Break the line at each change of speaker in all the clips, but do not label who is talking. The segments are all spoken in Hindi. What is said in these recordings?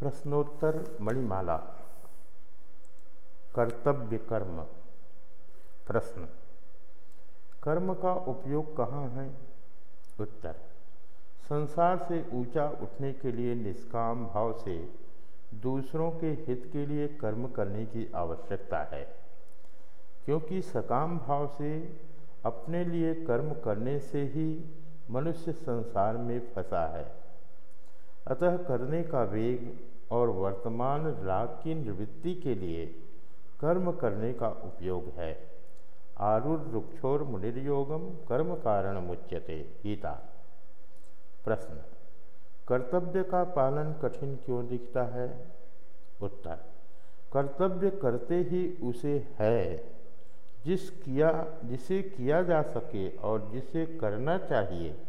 प्रश्नोत्तर मणिमाला। कर्तव्य कर्म। प्रश्न। कर्म का उपयोग कहाँ है? उत्तर। संसार से ऊँचा उठने के लिए निष्काम भाव से दूसरों के हित के लिए कर्म करने की आवश्यकता है। क्योंकि सकाम भाव से अपने लिए कर्म करने से ही मनुष्य संसार में फंसा है। अतः करने का वेग और वर्तमान राग की निवृत्ति के लिए कर्म करने का उपयोग है। आरुर रुक्षोर मुनिर्योगम कर्म कारण मुच्यते। गीता। प्रश्न। कर्तव्य का पालन कठिन क्यों दिखता है? उत्तर। कर्तव्य करते ही उसे है, जिस किया, जिसे किया जा सके और जिसे करना चाहिए,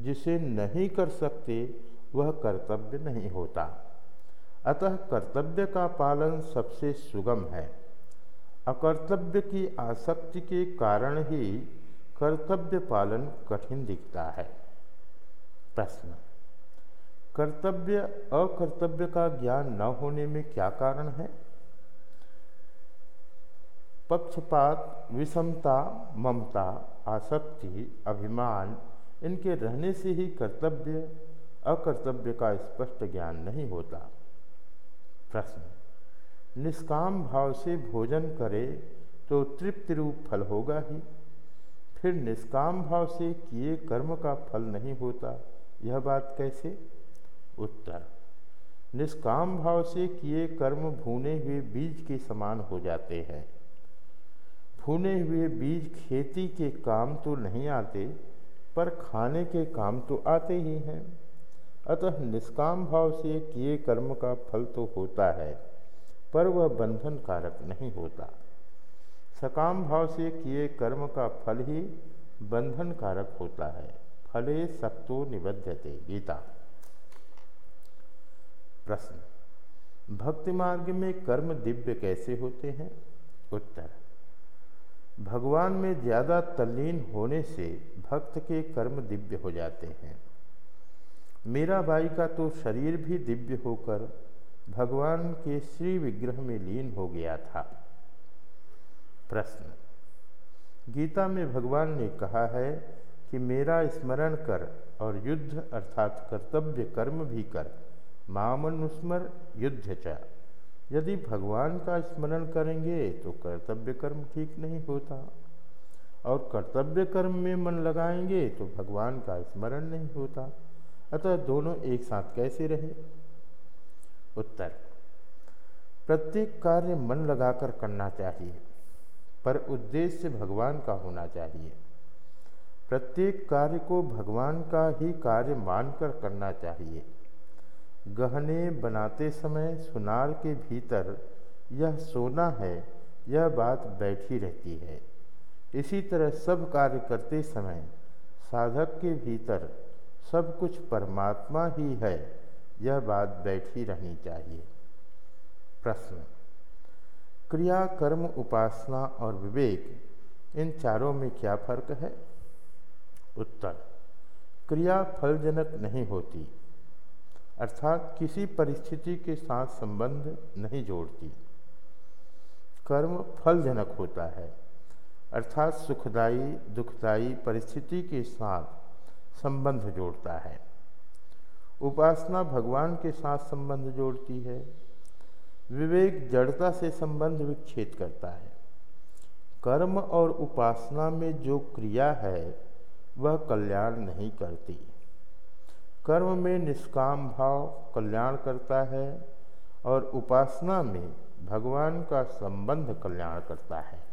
जिसे नहीं कर सकते वह कर्तव्य नहीं होता। अतः कर्तव्य का पालन सबसे सुगम है। अकर्तव्य की आसक्ति के कारण ही कर्तव्य पालन कठिन दिखता है। प्रश्न। कर्तव्य अकर्तव्य का ज्ञान न होने में क्या कारण है? पक्षपात, विषमता, ममता, आसक्ति, अभिमान इनके रहने से ही कर्तव्य अकर्तव्य का स्पष्ट ज्ञान नहीं होता। प्रश्न, निष्काम भाव से भोजन करे तो तृप्ति रूप फल होगा ही। फिर निष्काम भाव से किए कर्म का फल नहीं होता, यह बात कैसे? उत्तर, निष्काम भाव से किए कर्म भूने हुए बीज के समान हो जाते हैं। भुने हुए बीज खेती के काम तो नहीं आते, पर खाने के काम तो आते ही हैं। अतः निष्काम भाव से किए कर्म का फल तो होता है, पर वह बंधन कारक नहीं होता। सकाम भाव से किए कर्म का फल ही बंधन कारक होता है। फले सक्तो निबध्यते, गीता। प्रश्न। भक्ति मार्ग में कर्म दिव्य कैसे होते हैं? उत्तर। भगवान में ज़्यादा तल्लीन होने से भक्त के कर्म दिव्य हो जाते हैं। मीराबाई का तो शरीर भी दिव्य होकर भगवान के श्री विग्रह में लीन हो गया था। प्रश्न। गीता में भगवान ने कहा है कि मेरा स्मरण कर और युद्ध अर्थात कर्तव्य कर्म भी कर, मामनुस्मर युद्ध च। यदि भगवान का स्मरण करेंगे तो कर्तव्य कर्म ठीक नहीं होता। और कर्तव्य कर्म में मन लगाएँगे तो भगवान का स्मरण नहीं होता। अतः दोनों एक साथ कैसे रहे? उत्तर, प्रत्येक कार्य मन लगाकर करना चाहिए, पर उद्देश्य भगवान का होना चाहिए। प्रत्येक कार्य को भगवान का ही कार्य मानकर करना चाहिए। गहने बनाते समय सुनार के भीतर यह सोना है, यह बात बैठी रहती है। इसी तरह सब कार्य करते समय साधक के भीतर सब कुछ परमात्मा ही है। यह बात बैठी रहनी चाहिए। प्रश्न। क्रिया, कर्म, उपासना और विवेक, इन चारों में क्या फ़र्क है? उत्तर। क्रिया फलजनक नहीं होती। अर्थात किसी परिस्थिति के साथ संबंध नहीं जोड़ती। कर्म फलजनक होता है। अर्थात सुखदायी, दुखदायी परिस्थिति के साथ संबंध जोड़ता है। उपासना भगवान के साथ संबंध जोड़ती है। विवेक जड़ता से संबंध विच्छेद करता है। कर्म और उपासना में जो क्रिया है, वह कल्याण नहीं करती। कर्म में निष्काम भाव कल्याण करता है और उपासना में भगवान का संबंध कल्याण करता है।